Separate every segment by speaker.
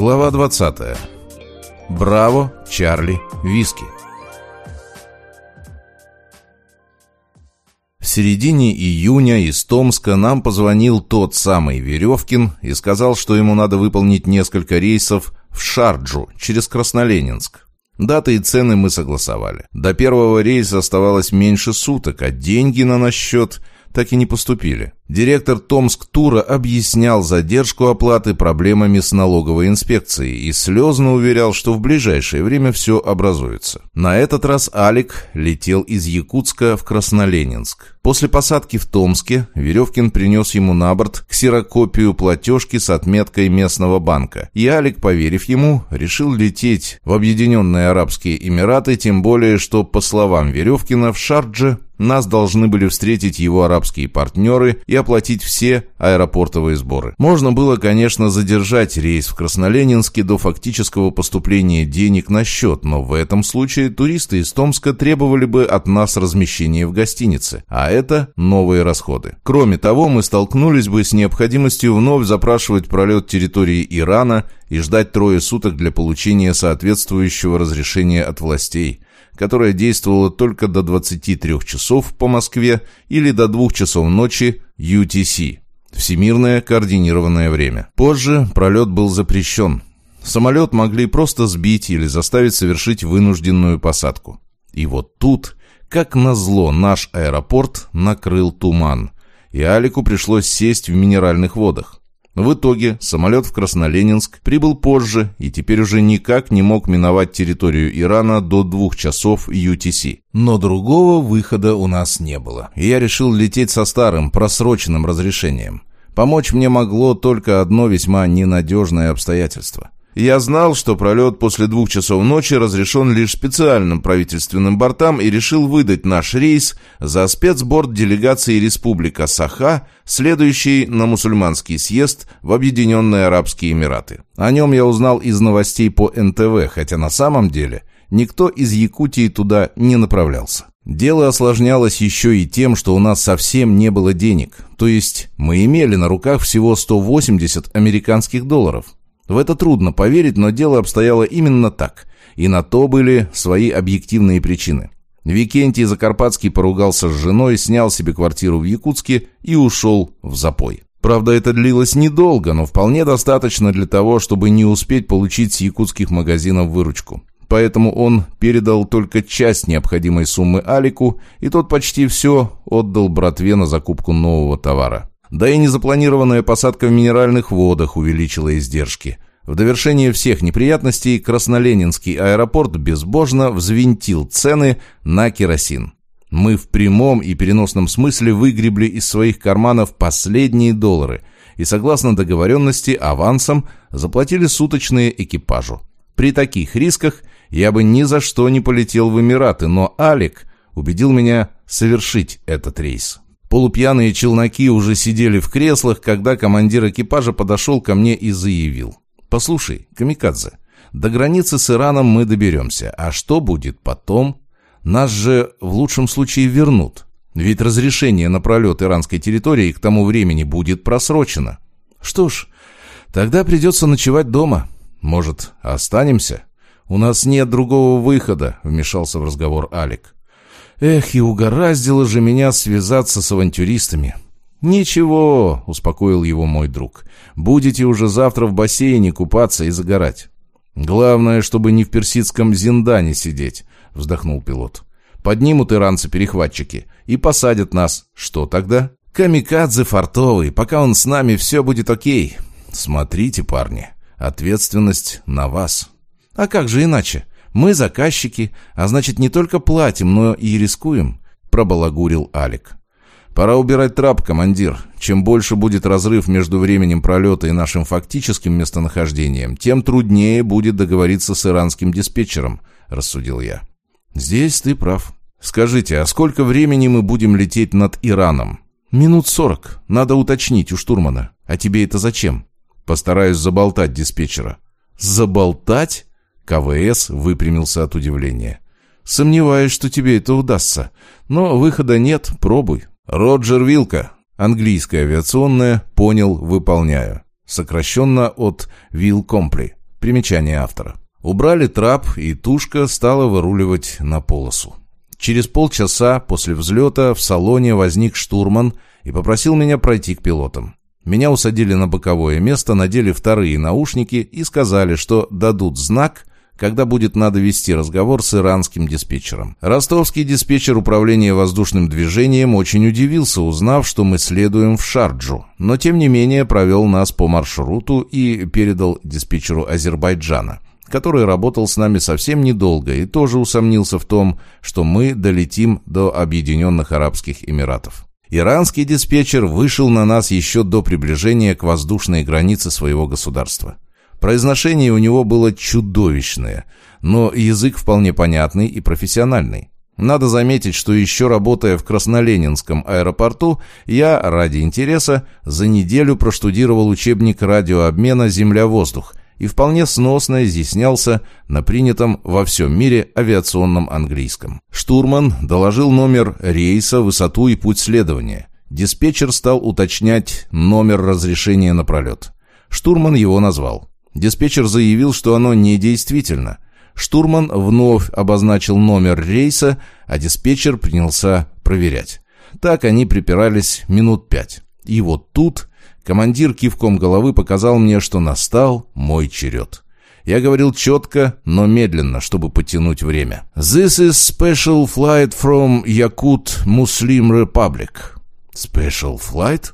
Speaker 1: Глава 20. Браво, Чарли, виски. В середине июня из Томска нам позвонил тот самый Веревкин и сказал, что ему надо выполнить несколько рейсов в Шарджу через Красноленинск. Даты и цены мы согласовали. До первого рейса оставалось меньше суток, а деньги на наш счет так и не поступили. Директор Томск-тура объяснял задержку оплаты проблемами с налоговой инспекцией и слезно уверял, что в ближайшее время все образуется. На этот раз Алик летел из Якутска в Красноленинск. После посадки в Томске Веревкин принес ему на борт ксерокопию платежки с отметкой местного банка. И Алик, поверив ему, решил лететь в Объединенные Арабские Эмираты, тем более, что, по словам Веревкина, в Шардже нас должны были встретить его арабские партнеры и оплатить все аэропортовые сборы. Можно было, конечно, задержать рейс в Красноленинске до фактического поступления денег на счет, но в этом случае туристы из Томска требовали бы от нас размещения в гостинице, а это новые расходы. Кроме того, мы столкнулись бы с необходимостью вновь запрашивать пролет территории Ирана и ждать трое суток для получения соответствующего разрешения от властей которое действовало только до 23 часов по Москве или до 2 часов ночи UTC – Всемирное координированное время. Позже пролет был запрещен. Самолет могли просто сбить или заставить совершить вынужденную посадку. И вот тут, как назло, наш аэропорт накрыл туман, и Алику пришлось сесть в минеральных водах. В итоге самолет в Красноленинск прибыл позже и теперь уже никак не мог миновать территорию Ирана до двух часов UTC. Но другого выхода у нас не было. И я решил лететь со старым, просроченным разрешением. Помочь мне могло только одно весьма ненадежное обстоятельство – я знал, что пролет после двух часов ночи разрешен лишь специальным правительственным бортам и решил выдать наш рейс за спецборд делегации Республика Саха, следующий на мусульманский съезд в Объединенные Арабские Эмираты. О нем я узнал из новостей по НТВ, хотя на самом деле никто из Якутии туда не направлялся. Дело осложнялось еще и тем, что у нас совсем не было денег, то есть мы имели на руках всего 180 американских долларов – в это трудно поверить, но дело обстояло именно так. И на то были свои объективные причины. Викентий Закарпатский поругался с женой, снял себе квартиру в Якутске и ушел в запой. Правда, это длилось недолго, но вполне достаточно для того, чтобы не успеть получить с якутских магазинов выручку. Поэтому он передал только часть необходимой суммы Алику, и тот почти все отдал братве на закупку нового товара. Да и незапланированная посадка в минеральных водах увеличила издержки. В довершение всех неприятностей Красноленинский аэропорт безбожно взвинтил цены на керосин. Мы в прямом и переносном смысле выгребли из своих карманов последние доллары и, согласно договоренности, авансом заплатили суточные экипажу. При таких рисках я бы ни за что не полетел в Эмираты, но Алик убедил меня совершить этот рейс. Полупьяные челноки уже сидели в креслах, когда командир экипажа подошел ко мне и заявил. «Послушай, Камикадзе, до границы с Ираном мы доберемся, а что будет потом? Нас же в лучшем случае вернут, ведь разрешение на пролет иранской территории к тому времени будет просрочено. Что ж, тогда придется ночевать дома. Может, останемся? У нас нет другого выхода», — вмешался в разговор Алик. Эх, и угораздило же меня связаться с авантюристами. «Ничего», — успокоил его мой друг. «Будете уже завтра в бассейне купаться и загорать». «Главное, чтобы не в персидском Зиндане сидеть», — вздохнул пилот. «Поднимут иранцы-перехватчики и посадят нас. Что тогда?» «Камикадзе фартовый. Пока он с нами, все будет окей. Смотрите, парни, ответственность на вас». «А как же иначе? Мы заказчики, а значит не только платим, но и рискуем», — пробалагурил Алик. «Пора убирать трап, командир. Чем больше будет разрыв между временем пролета и нашим фактическим местонахождением, тем труднее будет договориться с иранским диспетчером», — рассудил я. «Здесь ты прав. Скажите, а сколько времени мы будем лететь над Ираном?» «Минут сорок. Надо уточнить у штурмана. А тебе это зачем?» «Постараюсь заболтать диспетчера». «Заболтать?» КВС выпрямился от удивления. «Сомневаюсь, что тебе это удастся. Но выхода нет, пробуй». «Роджер Вилка», английская авиационная, понял, выполняю. Сокращенно от Вилл Компли. Примечание автора. Убрали трап, и тушка стала выруливать на полосу. Через полчаса после взлета в салоне возник штурман и попросил меня пройти к пилотам. Меня усадили на боковое место, надели вторые наушники и сказали, что дадут знак, когда будет надо вести разговор с иранским диспетчером. Ростовский диспетчер управления воздушным движением очень удивился, узнав, что мы следуем в Шарджу, но тем не менее провел нас по маршруту и передал диспетчеру Азербайджана который работал с нами совсем недолго и тоже усомнился в том, что мы долетим до Объединенных Арабских Эмиратов. Иранский диспетчер вышел на нас еще до приближения к воздушной границе своего государства. Произношение у него было чудовищное, но язык вполне понятный и профессиональный. Надо заметить, что еще работая в Красноленинском аэропорту, я, ради интереса, за неделю проштудировал учебник радиообмена «Земля-воздух» и вполне сносно изъяснялся на принятом во всем мире авиационном английском. Штурман доложил номер рейса, высоту и путь следования. Диспетчер стал уточнять номер разрешения на пролет. Штурман его назвал. Диспетчер заявил, что оно недействительно. Штурман вновь обозначил номер рейса, а диспетчер принялся проверять. Так они припирались минут пять. И вот тут командир кивком головы показал мне, что настал мой черед. Я говорил четко, но медленно, чтобы потянуть время. «This is special flight from Yakut Muslim Republic». «Special flight?»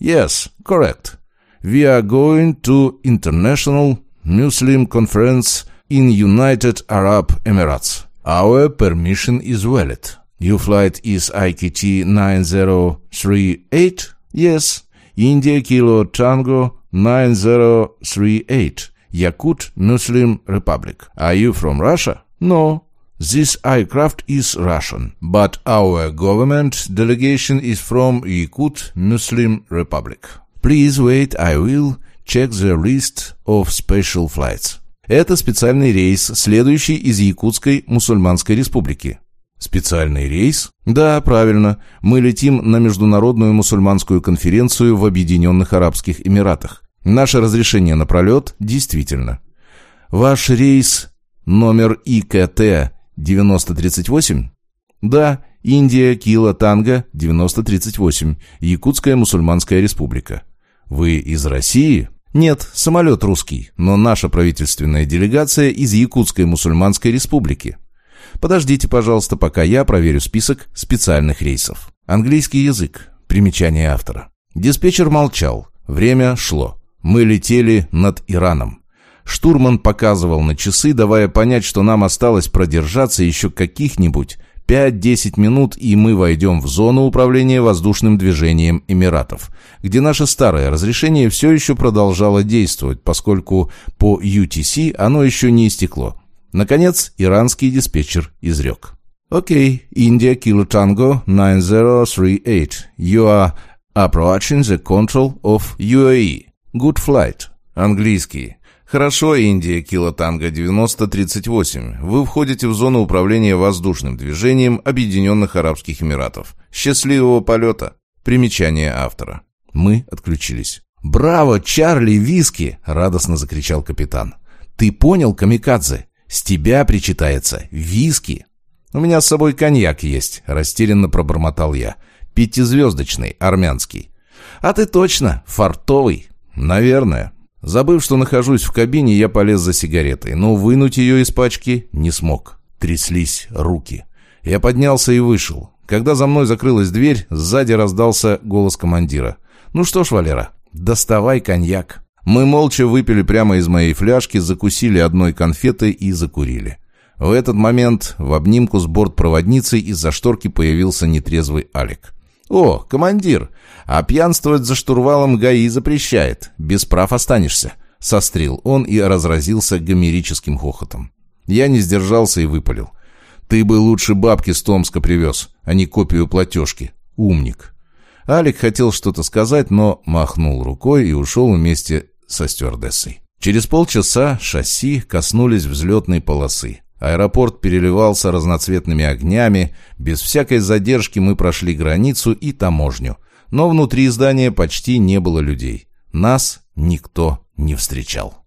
Speaker 1: «Yes, correct we are going to International Muslim Conference in United Arab Emirates. Our permission is valid. Your flight is IKT 9038? Yes. India Kilo Tango 9038. Yakut Muslim Republic. Are you from Russia? No. This aircraft is Russian, but our government delegation is from Yakut Muslim Republic. Please wait, I will check the list of special flights. Это специальный рейс, следующий из Якутской мусульманской республики. Специальный рейс? Да, правильно. Мы летим на Международную мусульманскую конференцию в Объединенных Арабских Эмиратах. Наше разрешение на пролет действительно. Ваш рейс номер ИКТ 9038? Да, Индия, Кила, Танго, 9038, Якутская мусульманская республика. Вы из России? Нет, самолет русский, но наша правительственная делегация из Якутской мусульманской республики. Подождите, пожалуйста, пока я проверю список специальных рейсов. Английский язык. Примечание автора. Диспетчер молчал. Время шло. Мы летели над Ираном. Штурман показывал на часы, давая понять, что нам осталось продержаться еще каких-нибудь 5-10 минут, и мы войдем в зону управления воздушным движением Эмиратов, где наше старое разрешение все еще продолжало действовать, поскольку по UTC оно еще не истекло. Наконец, иранский диспетчер изрек. «Окей, India Kilo Tango 9038. You are approaching the control of UAE. Good flight». Английский. «Хорошо, Индия, Килотанго 9038. Вы входите в зону управления воздушным движением Объединенных Арабских Эмиратов. Счастливого полета!» Примечание автора. Мы отключились. «Браво, Чарли Виски!» — радостно закричал капитан. «Ты понял, Камикадзе? С тебя причитается виски!» «У меня с собой коньяк есть», — растерянно пробормотал я. «Пятизвездочный, армянский». «А ты точно, фартовый». «Наверное. Забыв, что нахожусь в кабине, я полез за сигаретой, но вынуть ее из пачки не смог. Тряслись руки. Я поднялся и вышел. Когда за мной закрылась дверь, сзади раздался голос командира. «Ну что ж, Валера, доставай коньяк». Мы молча выпили прямо из моей фляжки, закусили одной конфетой и закурили. В этот момент в обнимку с бортпроводницей из-за шторки появился нетрезвый Алик. «О, командир, а пьянствовать за штурвалом ГАИ запрещает. Без прав останешься», — сострил он и разразился гомерическим хохотом. Я не сдержался и выпалил. «Ты бы лучше бабки с Томска привез, а не копию платежки. Умник». Алик хотел что-то сказать, но махнул рукой и ушел вместе со стюардессой. Через полчаса шасси коснулись взлетной полосы. Аэропорт переливался разноцветными огнями. Без всякой задержки мы прошли границу и таможню. Но внутри здания почти не было людей. Нас никто не встречал.